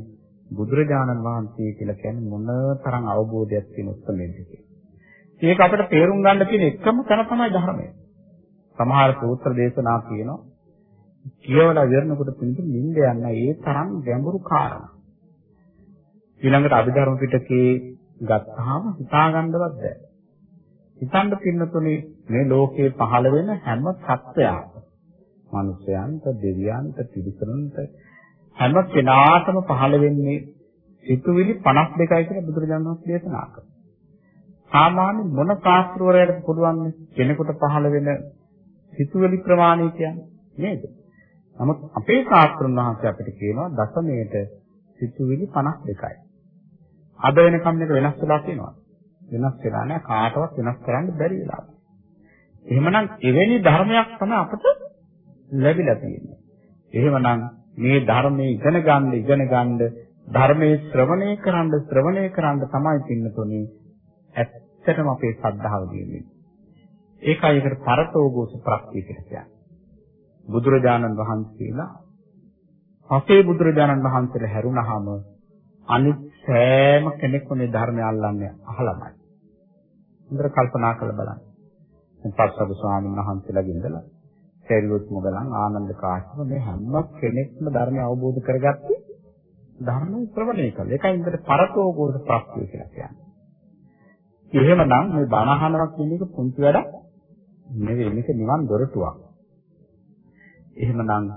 බුදුරජාණන් වහන්සේ කියලා කියන්නේ මොන තරම් අවබෝධයක් තියෙන උත්තරමෙන්ද කියලා. ඒක අපිට තේරුම් ගන්න තියෙන එකම තැන තමයි ධර්මය. සමහර සූත්‍ර දේශනා කියනවා කියවලා ඉවරනකොට පිළිතුරු නිින්ද යන ඒ තරම් ගැඹුරු කාරණා. ඊළඟට අභිධර්ම පිටකේ ගත්තාම හිතා ගන්නවත් බැහැ. හිතන්න පින්නතුනේ මේ ලෝකේ පහළ වෙන හැම සත්‍යයක්ම මනුෂ්‍යයන්ට දෙවියන්ට තිරිසනුන්ට හැම කෙනාටම පහළ වෙන්නේ සිතුවිලි 52යි කියලා බුදුරජාණන් වහන්සේ දේශනා කළා. සාමාන්‍ය මොන ශාස්ත්‍රවරයකට පුළුවන් කෙනෙකුට පහළ වෙන සිතුවිලි ප්‍රමාණය කියන්නේ නේද? නමුත් අපේ ශාස්ත්‍රඥ වහන්සේ අපිට කියනවා දශමයට සිතුවිලි 52යි. අද වෙනකම් මේක වෙනස් වෙලා තියෙනවා. වෙනස් වෙලා නැහැ කාටවත් වෙනස් කරන්න බැරි වෙලා. එහෙමනම් එවැනි ධර්මයක් තමයි අපිට ලැබිලා තියෙන්නේ. එහෙමනම් මේ ධර්මයේ ඉගෙන ගන්න ඉගෙන ගන්න ධර්මයේ ශ්‍රවණය කරන්න ශ්‍රවණය කරන්න තමයි පින්නතුනේ ඇත්තටම අපේ ශ්‍රද්ධාව දියුනේ. ඒකයි ඒකට පරතෝගෝස ප්‍රත්‍ය කියලා කියන්නේ. බුදුරජාණන් වහන්සේලා පසේ බුදුරජාණන් වහන්සේලා හැරුණාම අනිත් සෑම කෙනෙක්ම මේ ධර්මය අල්ලන්නේ අහලමයි. හොඳට කල්පනා කරලා බලන්න. පස්සබු ස්වාමීන් වහන්සේලාගෙන් ඉඳලා සරියොත් මොගලන් ආනන්ද කාශ්‍යප මේ හැම කෙනෙක්ම ධර්මය අවබෝධ කරගත්තේ ධර්ම ශ්‍රවණය කළා. ඒකයි ඉන්දට පරතෝගෝධ ප්‍රාප්තිය කියලා කියන්නේ. එහෙමනම් මේ බණ අහනවා කියන එක පුංචි වැඩක් නෙවෙයි. මේක නිවන් දොරටුවක්. එහෙමනම්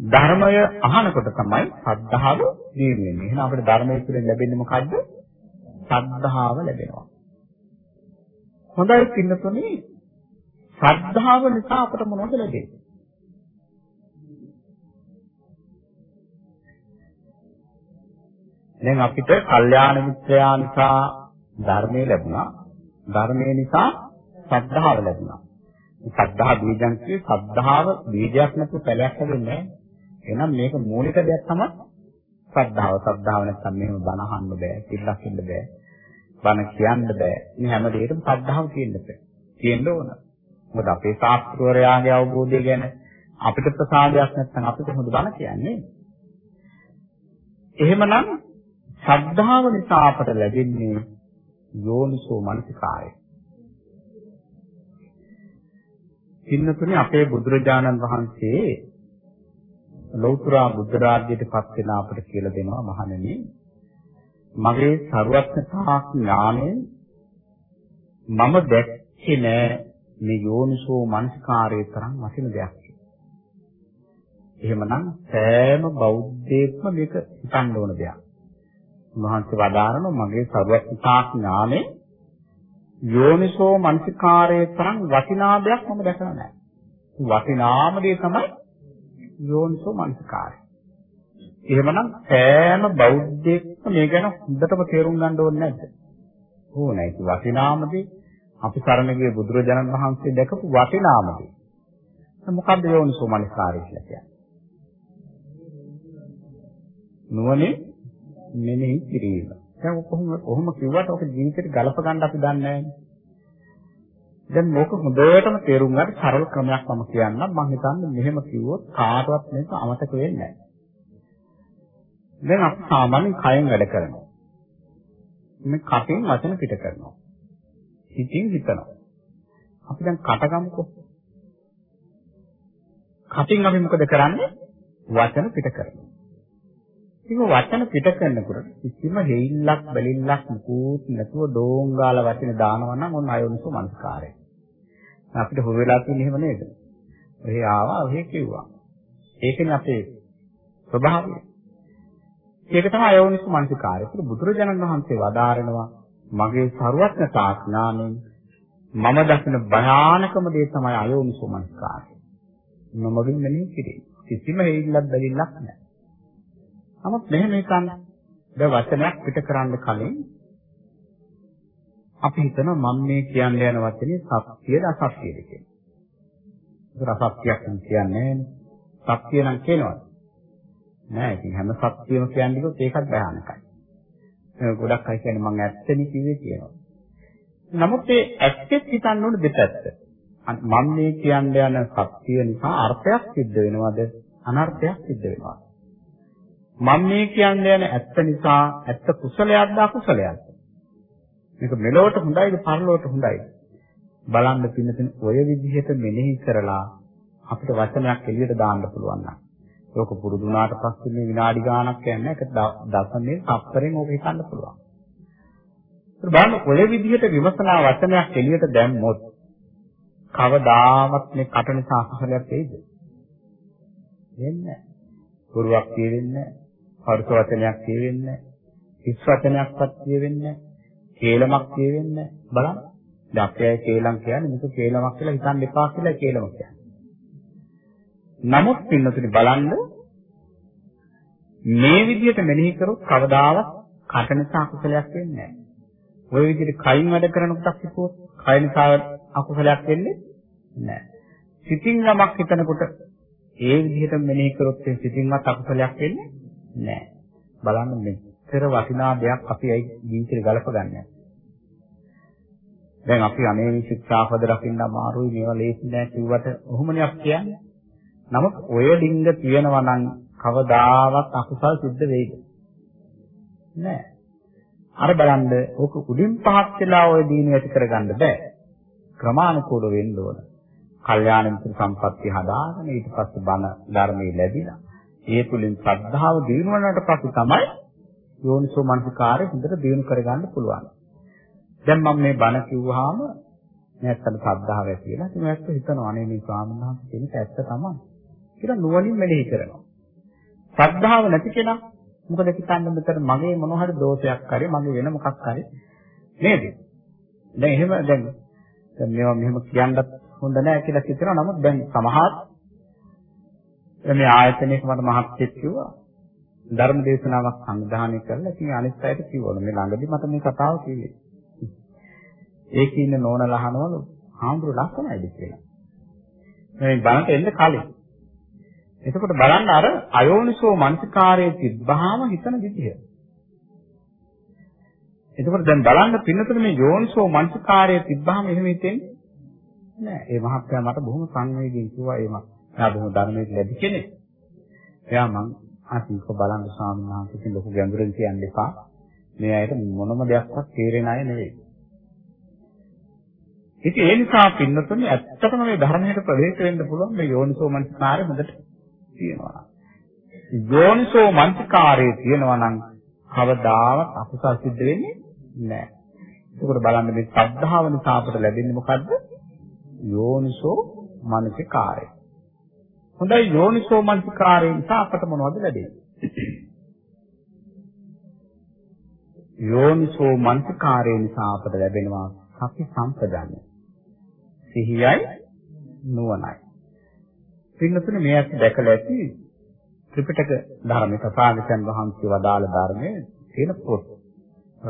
ධර්මය අහනකොට තමයි සද්ධාව දිනෙන්නේ. එහෙනම් අපිට ධර්මයේ තුලින් ලැබෙන්නේ මොකද්ද? සද්ධාව ලැබෙනවා. හොඳයි පින්නතුනේ ශ්‍රද්ධාව නිසා අපට මොනවද ලැබෙන්නේ? දැන් අපිට කල්යාණ මිත්‍රයා නිසා ධර්මය ලැබුණා. ධර්මය නිසා ශ්‍රද්ධාව ලැබුණා. ශ්‍රද්ධා බීජං කියේ ශ්‍රද්ධාව බීජයක් නැතුව පැලයක් හැදෙන්නේ නැහැ. එහෙනම් මේක මූලික දෙයක් තමයි ශ්‍රද්ධාව. ශ්‍රද්ධාව නැත්නම් මෙහෙම බණ අහන්න බෑ, කිල්ලක් ඉන්න බෑ. බණ කියන්න බෑ. මේ හැම දෙයකටම ශ්‍රද්ධාව තියෙන්න බෑ. තියෙන්න ඕන. මොකද අපේ ශාස්ත්‍රවරයාගේ අවබෝධය ගැන අපිට ප්‍රසාදයක් නැත්නම් අපිට හොඳ බණ කියන්නේ. එහෙමනම් ශ්‍රද්ධාව නිසා අපට ලැබෙන්නේ යෝනිසෝ මනසිකාරය. පින්නතුනේ අපේ බුදුරජාණන් වහන්සේ ලෞතර බුද්ධ රාජ්‍යයට පත් වෙන අපට කියලා දෙනවා මහණෙනි මගේ ਸਰවඥතා ඥාණය මම දැක්කේ නෑ මේ යෝනිසෝ මනස්කාරයේ තරම් වටින දෙයක්. එහෙමනම් සෑම බෞද්ධයෙක්ම මේක හිතන්න ඕන දෙයක්. මහන්සි වදාරන මගේ ਸਰවඥතා ඥානේ යෝනිසෝ මනසිකාරයේ තරම් වටිනා දෙයක් මම දැකලා නැහැ. වටිනාම දේ තමයි යෝනිසෝ මනසිකාරය. එහෙමනම් සෑම බෞද්ධයෙක්ම මේ ගැන හොඳටම තේරුම් ගන්න ඕනේ නැද්ද? ඕනයි. ඒක වටිනාම දේ අපි සරණ ගිය බුදුරජාණන් වහන්සේ දැකපු වටිනාම දේ. මොකක්ද යෝනිසෝ මනසිකාරය කියලා කියන්නේ? නුවණින් මෙනෙහි කිරීම. දැන් කොහොම කොහොම කිව්වට ඔක ජීවිතේට ගලප ගන්න අපි දන්නේ නැහැ. දැන් මේක හොඳටම තේරුම් ගන්න සරල ක්‍රමයක් මම කියන්නම්. මම හිතන්නේ මෙහෙම කිව්වොත් කාටවත් මේක අමතක වෙන්නේ නැහැ. දැන් අපි සාමාන්‍යයෙන් කයෙන් වැඩ කරනවා. මේ කටින් වචන පිට කරනවා. හිතින් හිතනවා. අපි දැන් කට ගමුකෝ. කටින් අපි මොකද කරන්නේ? වචන පිට කරනවා. ඉතින් වචන පිට කරනකොට කිසිම හේිල්ලක් බැලිල්ලක් මුකුත් නැතුව ඩෝංගාල වචන දානවා නම් ඔන්න අයෝනිසෝ මනස්කාරය. අපිට හොර වෙලා තියෙන්නේ එහෙම නේද? ඔහේ ආවා ඔහේ කිව්වා. ඒකනේ අපේ ස්වභාවය. ඒක තමයි අයෝනිසෝ මනස්කාරය. ඒක බුදුරජාණන් වහන්සේ වදාරනවා මගේ සරුවත්න ඥාණයෙන් මම දකින භයානකම දේ තමයි අයෝනිසෝ මනස්කාරය. නොමගින් මෙනෙහි කිරීම. කිසිම හේිල්ලක් බැලිල්ලක් නැහැ. නමුත් මෙහෙම හිතන්න ද වචනයක් පිට කරන්න කලින් අපි හිතනවා මම මේ කියන්න යන වචනේ සත්‍යද අසත්‍යද කියලා. ඒක අසත්‍යයක් නම් කියන්නේ නැහැ. සත්‍ය නම් කියනවාද? නෑ ඉතින් හැම සත්‍යම කියන්නේ කිව්වොත් ඒකත් භයානකයි. ගොඩක් අය කියන්නේ මම ඇත්තනේ කිව්වේ කියනවා. නමුත් ඒ ඇත්තෙත් හිතන්න ඕන දෙපැත්ත. මම මේ කියන්න යන සත්‍ය නිසා අර්ථයක් සිද්ධ වෙනවද අනර්ථයක් සිද්ධ වෙනවද? මම මේ කියන්න යන ඇත්ත නිසා ඇත්ත කුසලයක්ද අකුසලයක්ද? මේක මෙලොවට හොඳයිද පරලොවට හොඳයිද? බලන්න පින්නතින ඔය විදිහට මෙනෙහි කරලා අපිට වචනයක් එළියට දාන්න පුළුවන් නම් ඒක පුරුදු වුණාට පස්සේ මේ විනාඩි ගාණක් යන්නේ ඒක දසමේ තත්පරෙන් ඕක හිතන්න පුළුවන්. ඒක බලන්න ඔය විදිහට විමසනා වචනයක් එළියට දැම්මොත් කවදාවත් මේ කට නිසා අකුසලයක් වෙයිද? වෙන්නේ නැහැ. ගුරුවක් කියෙන්නේ නැහැ. හර්ෂ වචනයක් කියවෙන්නේ නැහැ. හිස් වචනයක්වත් කියවෙන්නේ නැහැ. කේලමක් කියවෙන්නේ නැහැ. බලන්න. දැන් අපි අය කේලම් කියන්නේ මේක කේලමක් කියලා හිතන්න එපා කියලා කේලම කියන්නේ. නමුත් පින්නතුනි බලන්න මේ විදිහට මෙනෙහි කරොත් කවදාවත් කට නිසා අකුසලයක් වෙන්නේ නැහැ. ওই විදිහට කයින් වැඩ කරනකොට කිව්වොත් කය නිසා අකුසලයක් වෙන්නේ නැහැ. සිතින් යමක් හිතනකොට ඒ විදිහට මෙනෙහි කරොත් සිතින්වත් අකුසලයක් වෙන්නේ නෑ. බලන්න මෙච්චර වටිනා දෙයක් අපි ඒ ජීවිතේ ගලපගන්නේ. දැන් අපි අනේ ශික්ෂාපද රකින්න අමාරුයි මේවා ලේසි නෑ කිව්වට ඔහොමනේ අපි කියන්නේ. නමුත් ඔය ඩිංග තියෙනවා නම් කවදාවත් අකුසල් සිද්ධ වෙයිද? නෑ. අර බලන්න ඕක උඩින් පහත් වෙලා ඔය දීන ඇති කරගන්න බෑ. ක්‍රමානුකූල වෙන්න ඕන. කල්යාණ මිත්‍ර සම්පත්තිය හදාගෙන ඊට පස්සේ බණ ධර්මයේ ලැබිලා ඒ තුලින් ශ්‍රද්ධාව දිනුවනට පස්සේ තමයි යෝනිසෝ මනසිකාරය හොඳට දිනු කරගන්න පුළුවන්. දැන් මම මේ බණ කිව්වහම නැත්තම් ශ්‍රද්ධාව ඇති වෙලා ඉතින් ඇත්ත හිතනවා අනේ මේ ස්වාමීන් වහන්සේ කෙනෙක් ඇත්ත තමයි කියලා නුවණින් මෙනෙහි කරනවා. ශ්‍රද්ධාව නැති කෙනා මොකද හිතන්නේ මෙතන මගේ මොන හරි දෝෂයක් හරි මගේ වෙන මොකක් හරි නේද? දැන් එහෙම දැන් දැන් මේවා මෙහෙම කියන්නත් හොඳ නැහැ කියලා හිතනවා. නමුත් දැන් සමහර මේ ආයතනයක මට මහත්යෙක් කිව්වා ධර්ම දේශනාවක් සංවිධානය කරලා ඉතින් අනිත් අයට කිව්වලු මේ ළඟදි මට මේ කතාව කිව්වේ. ඒකේ ඉන්න නෝනලා අහනවලු හාමුදුරු ලස්සනයිද කියලා. මේ බණට එන්න කලින්. එතකොට බලන්න අර අයෝනිසෝ මනසිකාරයේ තිබ්බහම හිතන විදිය. එතකොට දැන් බලන්න පින්නතුනේ මේ යෝනිසෝ මනසිකාරයේ තිබ්බහම එහෙම හිතෙන්නේ නෑ. ඒ මහත්මයා මට බොහොම සංවේගයෙන් කිව්වා ඒ මහත්මයා එයා බොහොම ධර්මයට ලැබි කෙනෙක්. එයා මං අසින්ක බලන්න ස්වාමීන් වහන්සේ ලොකු ගැඹුරින් කියන්න එපා. මේ අයට මොනම දෙයක්වත් තේරෙන අය නෙවෙයි. ඉතින් ඒ නිසා පින්නතුනි ඇත්තටම මේ ධර්මයට ප්‍රවේශ වෙන්න පුළුවන් මේ යෝනිසෝ මනසිකාරය හොඳට තියෙනවා. යෝනිසෝ මනසිකාරයේ තියෙනවා නම් කවදාවත් අකුසල් සිද්ධ වෙන්නේ නැහැ. ඒකට බලන්න මේ ශ්‍රද්ධාව නිසා අපට ලැබෙන්නේ මොකද්ද? යෝනිසෝ මනසිකාරය. හොඳයි යෝනිසෝ මනසිකාරය නිසා අපට මොනවද ලැබෙන්නේ? යෝනිසෝ මනසිකාරය නිසා අපට ලැබෙනවා සති සම්පදන්න. සිහියයි නුවණයි. පින්නතුනේ මේ ඇත්ත දැකලා ඇති ත්‍රිපිටක ධර්මයේ තථාගතයන් වහන්සේ වදාළ ධර්මයේ තියෙන පොත්.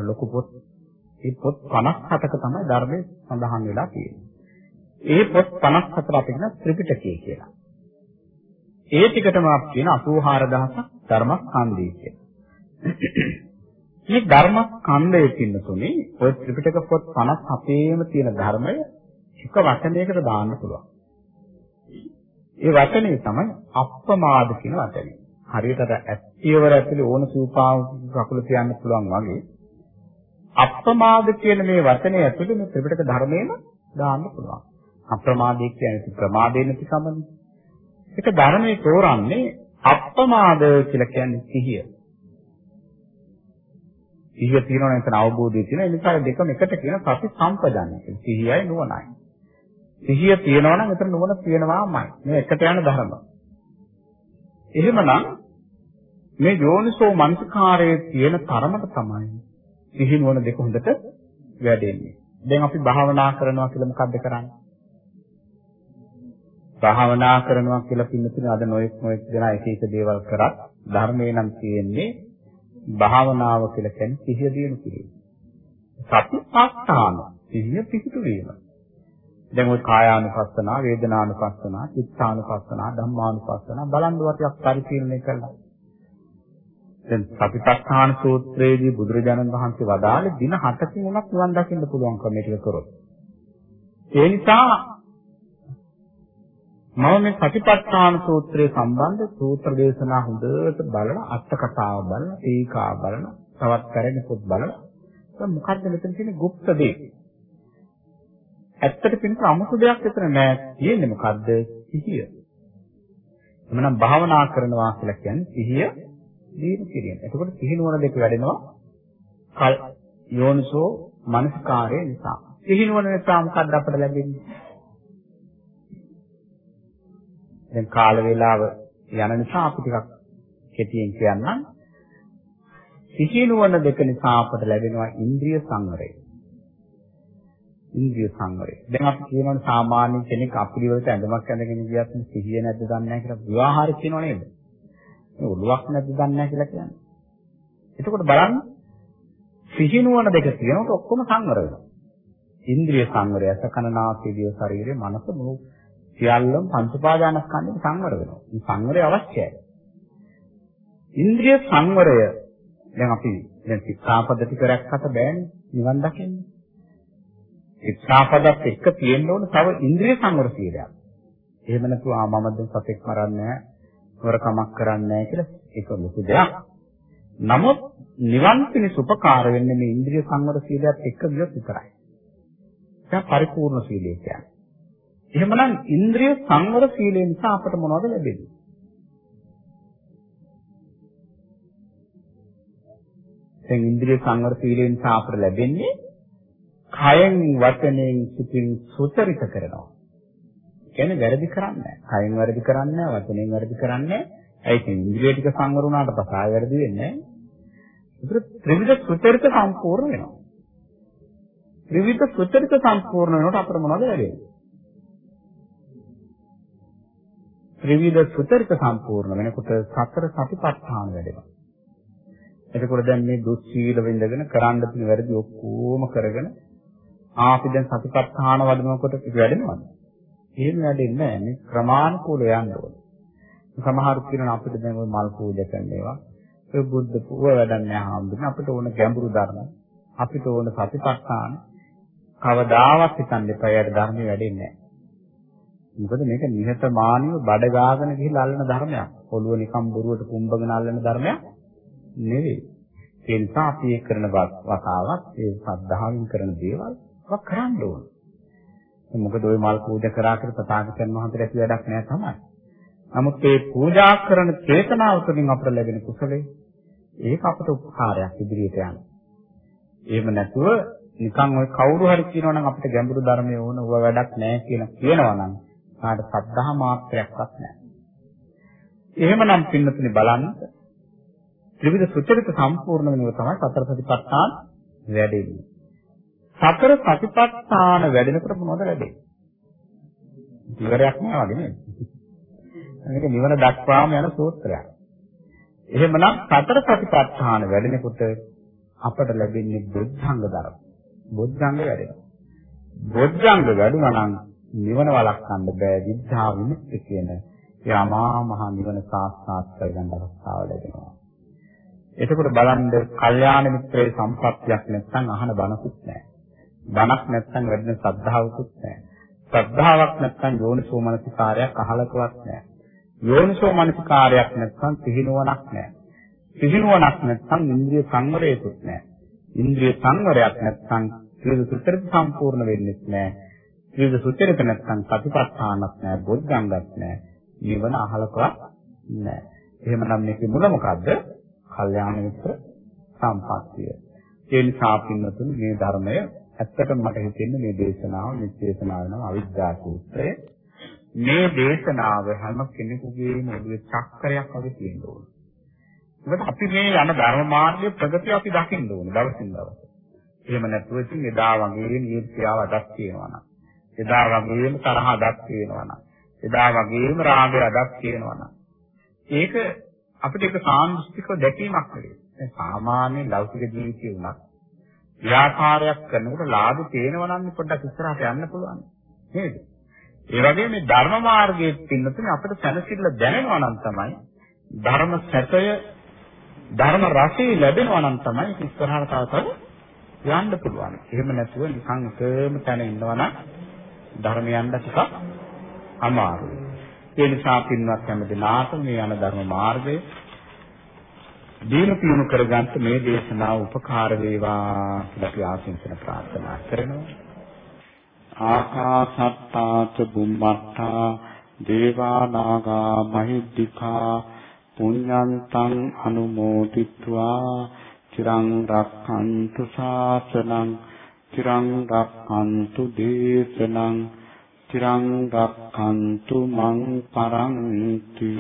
ලොකු පොත්. මේ පොත් 57ක තමයි ධර්මයේ සඳහන් වෙලා තියෙන්නේ. ඒ පොත් 54 අපි කියන ත්‍රිපිටකය කියලා. ඒ ටිකටම අපි කියන 84000ක් ධර්මස්කන්ධය කියලා. මේ ධර්ම ස්කන්ධය කියන තුනේ ඔය ත්‍රිපිටක පොත් 57ේම තියෙන ධර්මය එක වචනයකට දාන්න පුළුවන්. ඒ වචනේ තමයි අප්‍රමාද කියන වචනේ. හරියට අර ඇත්තියවර ඇතුලේ ඕන සූපාව කකුල තියන්න පුළුවන් වගේ අප්‍රමාද කියන මේ වචනේ ඇතුලේ මේ ත්‍රිපිටක ධර්මයේම දාන්න පුළුවන්. අප්‍රමාදයේ කියන්නේ ප්‍රමාදේ නැති කමනේ. ඒක ධර්මයේ තෝරන්නේ අප්‍රමාද කියලා කියන්නේ සිහිය. සිහිය තියෙනවා නම් එතන අවබෝධය තියෙනවා. ඒ නිසා දෙකම එකට කියන සති සම්පජාන්‍ය කියලා. සිහියයි නුවණයි. සිහිය තියෙනවා නම් එතන නුවණ තියෙනවාමයි. මේ එකට යන ධර්ම. එහෙමනම් මේ යෝනිසෝ මනසකාරයේ තියෙන තරමට තමයි සිහි නුවණ දෙක හොඳට වැඩෙන්නේ. දැන් අපි භාවනා කරනවා කියලා මොකද්ද කරන්නේ? භාවනා කරනවා කියලා පින්නතුනේ අද නොයෙක් නොයෙක් දෙනා එක එක දේවල් කරත් ධර්මේ නම් තියෙන්නේ භාවනාව කියලා කියන්නේ සිහිය දිනු කිරීම. සතිපට්ඨාන සිහිය පිහිටු වීම. දැන් ওই කායානුපස්සනා, වේදනානුපස්සනා, චිත්තානුපස්සනා, ධම්මානුපස්සනා බලන් ටිකක් පරිශීලනය කරලා. දැන් සතිපට්ඨාන සූත්‍රයේදී බුදුරජාණන් වහන්සේ වදාළේ දින 7කින් උනත් නිවන් දකින්න පුළුවන් ක්‍රමයක කරොත්. ඒ නිසා මම මේ සතිපට්ඨාන සූත්‍රයේ සම්බන්ධ සූත්‍ර දේශනා හොඳට බලලා අට කතාව බලලා ඒකා බලලා තවත් කරගෙන පොත් බලලා මොකද්ද මෙතන තියෙන গুপ্ত දේ ඇත්තට පින්ක අමුතු දෙයක් එතන නෑ තියෙන්නේ මොකද්ද සිහිය එමනම් භාවනා කරනවා කියලා කියන්නේ සිහිය දීර්ඝ කිරීම. එතකොට සිහි නුවණ දෙක වැඩෙනවා කල් යෝනිසෝ මනස්කාරය නිසා. සිහි නුවණ නිසා මොකද්ද අපට ලැබෙන්නේ? දැන් කාල වේලාව යන නිසා අපි ටිකක් කෙටියෙන් කියන්නම්. සිහි නුවණ දෙක නිසා අපට ලැබෙනවා ඉන්ද්‍රිය සංවරය. ඉන්ද්‍රිය සංවරය. දැන් අපි කියනවානේ සාමාන්‍ය කෙනෙක් අපිරිවලට ඇඳමක් ඇඳගෙන ගියත් සිහිය නැද්ද දන්නේ නැහැ කියලා විවාහාරය කියනව නේද? මේ ඔළුවක් නැද්ද දන්නේ නැහැ කියලා කියන්නේ. එතකොට බලන්න සිහි නුවණ දෙක තියෙනකොට ඔක්කොම සංවර වෙනවා. ඉන්ද්‍රිය සංවරය, සකනනාසය, දිය ශරීරය, මනස මොහොත සියල්ලම පංච උපාදානස්කන්ධෙන් සංවර වෙනවා. මේ සංවරය අවශ්‍යයි. ඉන්ද්‍රිය සංවරය දැන් අපි දැන් ශික්ෂාපද ටික රැක්කට බෑනේ නිවන් දකින්න. ශික්ෂාපදත් එක්ක තියෙන්න ඕන තව ඉන්ද්‍රිය සංවර සීලයක්. එහෙම නැතුව ආ මම දැන් සතෙක් මරන්නේ නැහැ, වරකමක් කරන්නේ නැහැ කියලා ඒක ලොකු දෙයක්. නමුත් නිවන් පිණිස උපකාර වෙන්නේ මේ ඉන්ද්‍රිය සංවර සීලයත් එක්ක ගියොත් විතරයි. ඒක පරිපූර්ණ සීලය කියන්නේ. එහෙමනම් ඉන්ද්‍රිය සංවර සීලය නිසා අපට මොනවද ලැබෙන්නේ? දැන් ඉන්ද්‍රිය සංවර සීලය නිසා අපට ලැබෙන්නේ කයෙන් වචනයෙන් සිතින් සුචරිත කරනවා. කියන්නේ වැරදි කරන්නේ නැහැ. කයෙන් වැරදි කරන්නේ නැහැ, වචනයෙන් වැරදි කරන්නේ නැහැ. ඒක ඉන්ද්‍රිය ටික සංවර වුණාට පස්සේ ආය වැරදි වෙන්නේ නැහැ. ඒක ත්‍රිවිධ සුචරිත සම්පූර්ණ වෙනවා. ත්‍රිවිධ සුචරිත සම්පූර්ණ වෙනකොට අපිට මොනවද ලැබෙන්නේ? ත්‍රිවිධ සුතරික සම්පූර්ණ වෙනකොට සතර සතිපට්ඨාන වැඩෙනවා. එතකොට දැන් මේ දුස්සීල වෙඳගෙන කරන්න තියෙන වැරදි ඔක්කොම කරගෙන ආපි දැන් සතිපට්ඨාන වඩනකොට ඒක වැඩෙනවද? එහෙම වැඩෙන්නේ නැහැ. මේ ක්‍රමානුකූලව යන්න ඕනේ. සමහරු කියනවා අපිට දැන් ওই මල් පූජා කරන ඒවා ඔය බුද්ධ පූජා වැඩක් නැහැ හාමුදුරනේ අපිට ඕන ගැඹුරු ධර්ම අපිට ඕන සතිපට්ඨාන කවදාවත් හිතන්න එපා. ඒකට ධර්මයේ වැඩෙන්නේ නැහැ. මොකද මේක නිහතමානීව බඩ ගාගෙන ගිහිල්ලා අල්ලන ධර්මයක්. ඔළුව නිකම් බොරුවට කුඹගෙන අල්ලන ධර්මයක් නෙවෙයි. ඒ නිසා අපි ඒ කරන වතාවක් ඒ සද්ධාවෙන් කරන දේවල් වක් කරන්න ඕන. මොකද ওই මල් පූජා කරා කියලා තථාගතයන් වහන්සේට ඇති වැඩක් නෑ තමයි. නමුත් මේ පූජා කරන චේතනාව තුළින් අපට ලැබෙන කුසලයේ ඒක අපට උපකාරයක් ඉදිරියට යන්න. එහෙම නැතුව නිකන් ওই කවුරු හරි කියනවා නම් අපිට ගැඹුරු ධර්මයේ ඕන ඕවා වැඩක් නැහැ කියලා කියනවා නම් කාට සද්ධා මාත්‍රයක්වත් නැහැ. එහෙමනම් පින්නතුනි බලන්න ත්‍රිවිධ සුචරිත සම්පූර්ණ වෙනව තමයි සතර සතිපට්ඨාන වැඩෙන්නේ. සතර සතිපට්ඨාන වැඩෙනකොට මොනවද වැඩෙන්නේ? ඉවරයක් නෑ වගේ නේද? මේක නිවන දක්වාම යන සූත්‍රයක්. එහෙමනම් සතර සතිපට්ඨාන වැඩෙනකොට අපට ලැබෙන්නේ බුද්ධංග ධර්ම. බුද්ධංග වැඩෙනවා. බුද්ධංග වැඩුණා නම් නිවන වළක්වන්න බෑ විද්ධා විමුක්ති කියන ඒ අමා මහ නිවන සාක්ෂාත් කරගන්න අවස්ථාව ලැබෙනවා. එතකොට බලන්න කල්යාණ මිත්‍රයේ සම්පත්තියක් නැත්නම් අහන බණකුත් නැහැ. බණක් නැත්නම් වැඩින ශ්‍රද්ධාවකුත් නැහැ. ශ්‍රද්ධාවක් නැත්නම් යෝනිසෝ මනසිකාරයක් අහලකවත් නැහැ. යෝනිසෝ මනසිකාරයක් නැත්නම් සිහිනුවණක් නැහැ. සිහිනුවණක් නැත්නම් ඉන්ද්‍රිය සංවරයකුත් නැහැ. ඉන්ද්‍රිය සංවරයක් නැත්නම් ත්‍රිවිධ සුත්‍රිත සම්පූර්ණ වෙන්නේ නැහැ. ත්‍රිවිධ සුත්‍රිත නැත්නම් සතිපට්ඨානක් නැහැ, බොද්ධංගත් නැහැ. නිවන අහලකවත් නැහැ. එහෙමනම් මේකේ මුල මොකද්ද? කල්යාණ මිත්‍ර සම්පත්තිය. ඒ නිසා පින්නතුනි මේ ධර්මය ඇත්තටම මට හිතෙන්නේ මේ දේශනාව මේ දේශනාව නම් අවිද්‍යා සූත්‍රය. මේ දේශනාව හැම කෙනෙකුගේම ඔළුවේ චක්‍රයක් වගේ තියෙන්න ඕන. මොකද අපි මේ යන ධර්ම මාර්ගයේ ප්‍රගතිය අපි දකින්න ඕන දවසින් දවස. එහෙම නැතුව ඉතින් එදා වගේම ඊර්ෂ්‍යාව අදක් තියෙනවා නම් එදා වගේම තරහ අදක් තියෙනවා නම් එදා වගේම රාගය අදක් තියෙනවා නම් ඒක අපිට ඒක සාන්දෘෂ්ටිකව දැකීමක් නෙවෙයි. දැන් සාමාන්‍ය ලෞකික ජීවිතේ උනත් ව්‍යාපාරයක් කරනකොට ලාභ තේනවා නම් පොඩ්ඩක් ඉස්සරහට යන්න පුළුවන්. නේද? ඒ වගේ මේ ධර්ම මාර්ගයේ පින්නතුනේ අපිට සැලසිල්ල දැනෙනවා නම් තමයි ධර්ම සැපය ධර්ම රසය ලැබෙනවා නම් තමයි ඉස්සරහට තව තව යන්න පුළුවන්. එහෙම නැතුව නිකන් එකම තැන ඉන්නවා නම් ධර්මයන්ද ටිකක් අමාරුයි. ඒ නිසා පින්වත් හැම දිනාට මේ යන ධර්ම මාර්ගය දීන පියුණු කරගන්න මේ දේශනාව උපකාර වේවා කියලා අපි ආශිංසන ප්‍රාර්ථනා කරනවා. ආකාසත්තාච බුම්මත්තා දේවා නාග මහිද්దికා පුඤ්ඤන්තං අනුමෝදිත්වා චිරං රක්ඛන්තු ශාසනං චිරං රක්ඛන්තු දේශනං චිරං රක්ඛන්තු මං පරන්ති